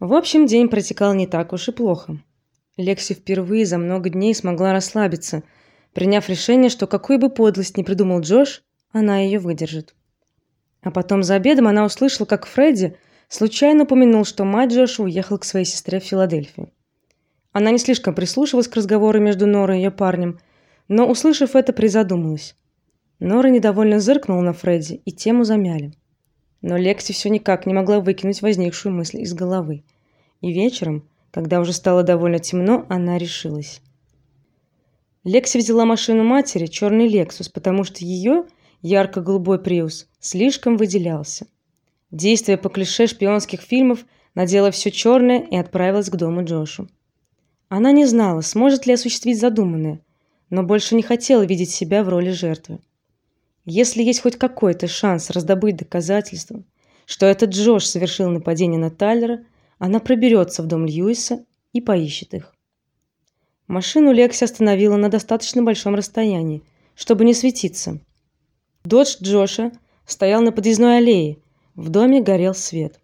В общем, день протекал не так уж и плохо. Лекси впервые за много дней смогла расслабиться, приняв решение, что какой бы подлость ни придумал Джош, она ее выдержит. А потом за обедом она услышала, как Фредди случайно упомянул, что мать Джоша уехала к своей сестре в Филадельфию. Она не слишком прислушивалась к разговору между Норой и ее парнем, но услышав это, призадумалась. Нора недовольно зыркнула на Фредди, и тему замяли. Но Лекси все никак не могла выкинуть возникшую мысль из головы. И вечером, когда уже стало довольно темно, она решилась. Лекси взяла машину матери, черный Lexus, потому что ее ярко-голубой Prius слишком выделялся. Действуя по клише шпионских фильмов, надела все черное и отправилась к дому Джошу. Она не знала, сможет ли осуществить задуманное, но больше не хотела видеть себя в роли жертвы. Если есть хоть какой-то шанс раздобыть доказательства, что этот Джош совершил нападение на Тайлера, она проберется в дом Льюиса и поищет их. Машину Лекси остановила на достаточно большом расстоянии, чтобы не светиться. Додж Джоша стоял на подъездной аллее. В доме горел свет.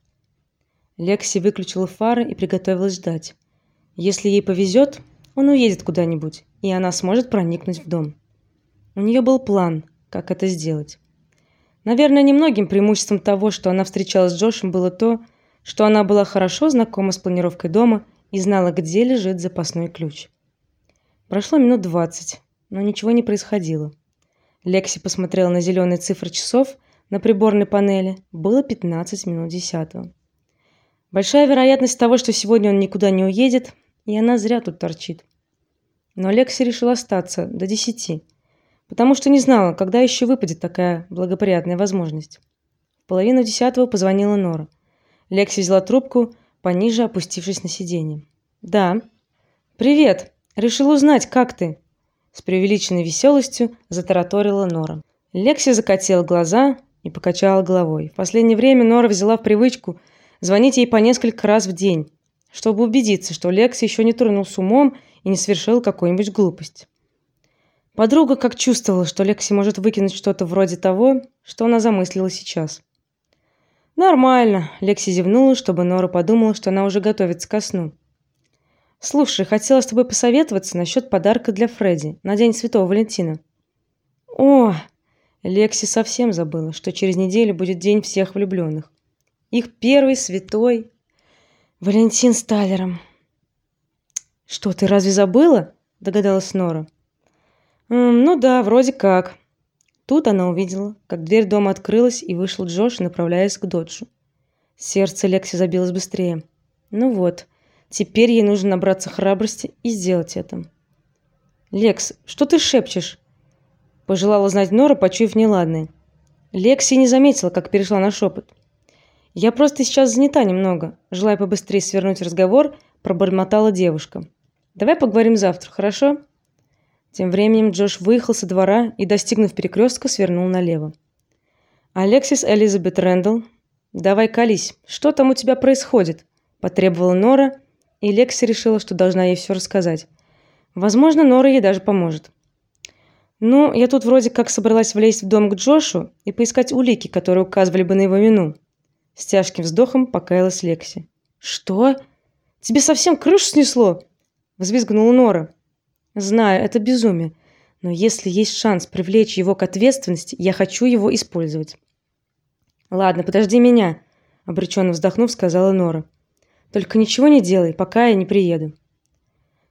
Лекси выключила фары и приготовилась ждать. Если ей повезет, он уедет куда-нибудь, и она сможет проникнуть в дом. У нее был план, как это сделать. Наверное, немногим преимуществом того, что она встречалась с Джошем, было то, что она была хорошо знакома с планировкой дома и знала, где лежит запасной ключ. Прошло минут двадцать, но ничего не происходило. Лекси посмотрела на зеленые цифры часов на приборной панели. Было 15 минут десятого. Большая вероятность того, что сегодня он никуда не уедет, и она зря тут торчит. Но Лекси решила остаться до десяти потому что не знала, когда еще выпадет такая благоприятная возможность. В половину десятого позвонила Нора. Лекси взяла трубку, пониже опустившись на сиденье. Да. Привет. Решил узнать, как ты? С преувеличенной веселостью затараторила Нора. Лекси закатила глаза и покачала головой. В последнее время Нора взяла в привычку звонить ей по несколько раз в день, чтобы убедиться, что Лекси еще не тронул с умом и не совершил какую-нибудь глупость. Подруга как чувствовала, что Лекси может выкинуть что-то вроде того, что она замыслила сейчас. Нормально, Лекси зевнула, чтобы Нора подумала, что она уже готовится ко сну. Слушай, хотела с тобой посоветоваться насчет подарка для Фредди на день Святого Валентина. О, Лекси совсем забыла, что через неделю будет день всех влюбленных. Их первый святой Валентин с Талером. Что ты разве забыла? догадалась Нора. Ну да, вроде как. Тут она увидела, как дверь дома открылась и вышел Джош, направляясь к Доджу. Сердце Лекси забилось быстрее. Ну вот, теперь ей нужно набраться храбрости и сделать это. Лекс, что ты шепчешь? пожелала знать Нора, почуяв неладное. Лекси не заметила, как перешла на шепот. Я просто сейчас занята немного, желая побыстрее свернуть разговор, пробормотала девушка. Давай поговорим завтра, хорошо? Тем временем Джош выехал со двора и, достигнув перекрестка, свернул налево. Алексис Элизабет Рэндалл, давай колись. Что там у тебя происходит? потребовала Нора, и Лекси решила, что должна ей все рассказать. Возможно, Нора ей даже поможет. Ну, я тут вроде как собралась влезть в дом к Джошу и поискать улики, которые указывали бы на его вину. С тяжким вздохом покаялась Лекси. Что? Тебе совсем крышу снесло? взвизгнула Нора. Знаю, это безумие, но если есть шанс привлечь его к ответственности, я хочу его использовать. Ладно, подожди меня, обреченно вздохнув, сказала Нора. Только ничего не делай, пока я не приеду.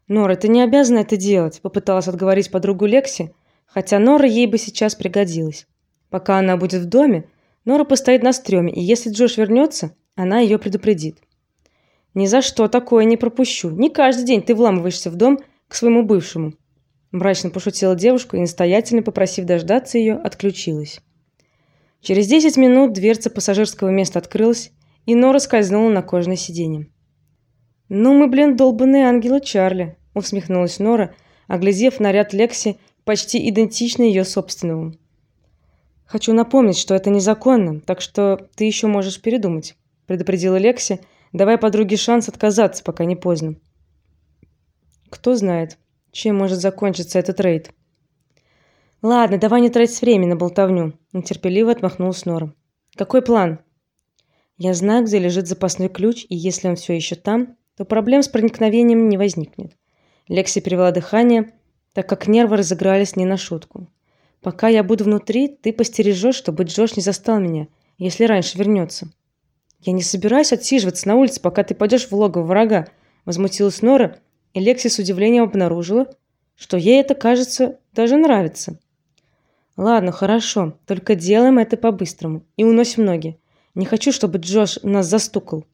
Нора, ты не обязана это делать, попыталась отговорить подругу Лекси, хотя Нора ей бы сейчас пригодилась. Пока она будет в доме, Нора постоит на стреме, и если Джош вернется, она ее предупредит. Ни за что такое не пропущу. Не каждый день ты вламываешься в дом к своему бывшему. Мрачно пошутила девушка и настоятельно попросив дождаться ее, отключилась. Через десять минут дверца пассажирского места открылась, и Нора скользнула на кожаное сиденье. "Ну мы, блин, долбаные ангелы Чарли", усмехнулась Нора, оглядев наряд Лекси, почти идентичный ее собственному. "Хочу напомнить, что это незаконно, так что ты еще можешь передумать", предупредила Лекси, давая подруге шанс отказаться, пока не поздно. Кто знает, чем может закончиться этот рейд. Ладно, давай не тратить время на болтовню, нетерпеливо отмахнулась Нора. Какой план? Я знаю, где лежит запасной ключ, и если он все еще там, то проблем с проникновением не возникнет. Лекси перевела дыхание, так как нервы разыгрались не на шутку. Пока я буду внутри, ты постережешь, чтобы Джош не застал меня, если раньше вернется. Я не собираюсь отсиживаться на улице, пока ты пойдешь в логово врага, возмутилась Нора, и Лекси с удивлением обнаружила, что ей это, кажется, даже нравится. Ладно, хорошо, только делаем это по-быстрому и уносим ноги. Не хочу, чтобы Джош нас застукал.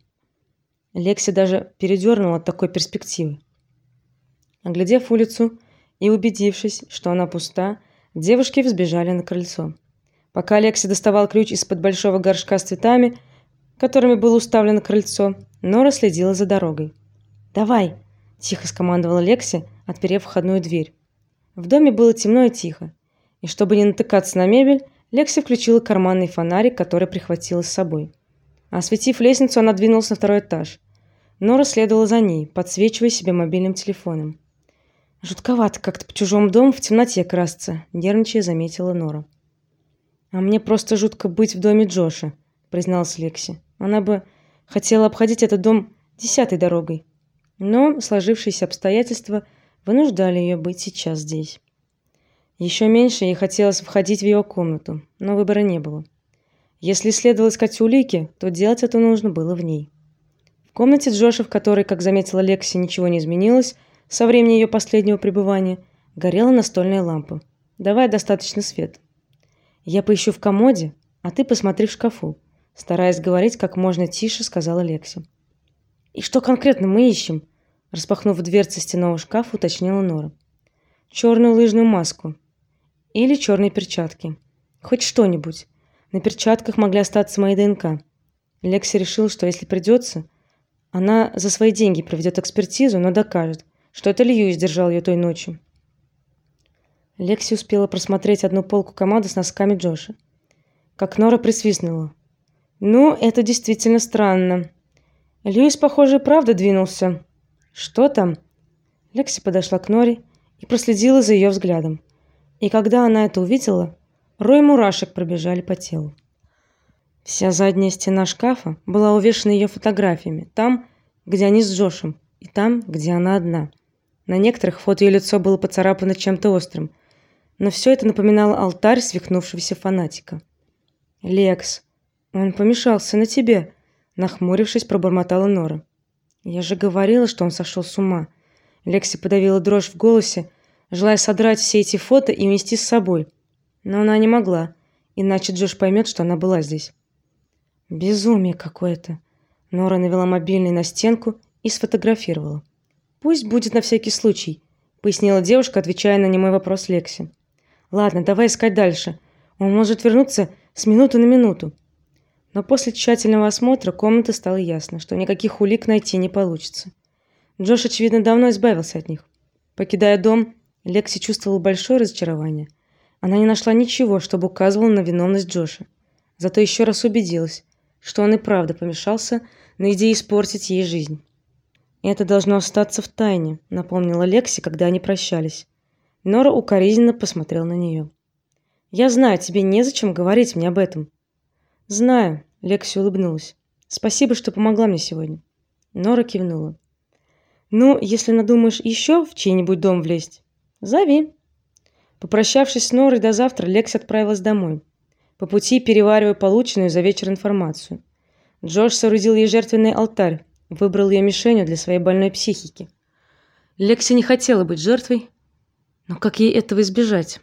Лекси даже передернула от такой перспективы. Оглядев улицу и убедившись, что она пуста, девушки взбежали на крыльцо. Пока Лекси доставал ключ из-под большого горшка с цветами, которыми было уставлено крыльцо, Нора следила за дорогой. "Давай", тихо скомандовала Лекси, отперев входную дверь. В доме было темно и тихо, и чтобы не натыкаться на мебель, Лекси включила карманный фонарик, который прихватила с собой. Осветив лестницу, она двинулась на второй этаж. Нора следовала за ней, подсвечивая себе мобильным телефоном. Жутковато как-то по чужому дому в темноте красться, нервничая заметила Нора. А мне просто жутко быть в доме Джоша, призналась Лекси. Она бы хотела обходить этот дом десятой дорогой, но сложившиеся обстоятельства вынуждали ее быть сейчас здесь. Еще меньше ей хотелось входить в его комнату, но выбора не было. Если следовало искать улики, то делать это нужно было в ней. В комнате Джоша, в которой, как заметила Лекси, ничего не изменилось со времени ее последнего пребывания, горела настольная лампа, давая достаточно свет. Я поищу в комоде, а ты посмотри в шкафу, стараясь говорить как можно тише, сказала Лекси. И что конкретно мы ищем? Распахнув дверцы стенного шкафа, уточнила Нора. Черную лыжную маску или черные перчатки. Хоть что-нибудь. На перчатках могли остаться мои ДНК. Лекси решил, что если придется, она за свои деньги проведет экспертизу, но докажет, что это Льюис держал ее той ночью. Лекси успела просмотреть одну полку комода с носками Джоша. Как Нора присвистнула. Ну, это действительно странно. Льюис, похоже, правда двинулся. Что там? Лекси подошла к Норе и проследила за ее взглядом. И когда она это увидела, рой мурашек пробежали по телу. Вся задняя стена шкафа была увешана ее фотографиями, там, где они с Джошем, и там, где она одна. На некоторых фото ее лицо было поцарапано чем-то острым, но все это напоминало алтарь свихнувшегося фанатика. Лекс, он помешался на тебе, нахмурившись, пробормотала Нора. Я же говорила, что он сошел с ума. Лекси подавила дрожь в голосе, желая содрать все эти фото и унести с собой. Но она не могла, иначе Джош поймет, что она была здесь. Безумие какое-то. Нора навела мобильный на стенку и сфотографировала. Пусть будет на всякий случай, пояснила девушка, отвечая на немой вопрос Лекси. Ладно, давай искать дальше. Он может вернуться с минуты на минуту. Но после тщательного осмотра комнаты стало ясно, что никаких улик найти не получится. Джош очевидно давно избавился от них. Покидая дом, Лекси чувствовала большое разочарование. Она не нашла ничего, чтобы указывало на виновность Джоша. Зато еще раз убедилась, что он и правда помешался на идее испортить ей жизнь. Это должно остаться в тайне, напомнила Лекси, когда они прощались. Нора укоризненно посмотрел на нее. Я знаю, тебе незачем говорить мне об этом. Знаю, Лекси улыбнулась. Спасибо, что помогла мне сегодня. Нора кивнула. Ну, если надумаешь еще в чей-нибудь дом влезть, зови. Попрощавшись с Норой до завтра, Лекси отправилась домой. По пути переваривая полученную за вечер информацию. Джош соорудил ей жертвенный алтарь, выбрал ее мишенью для своей больной психики. Лекси не хотела быть жертвой, но как ей этого избежать?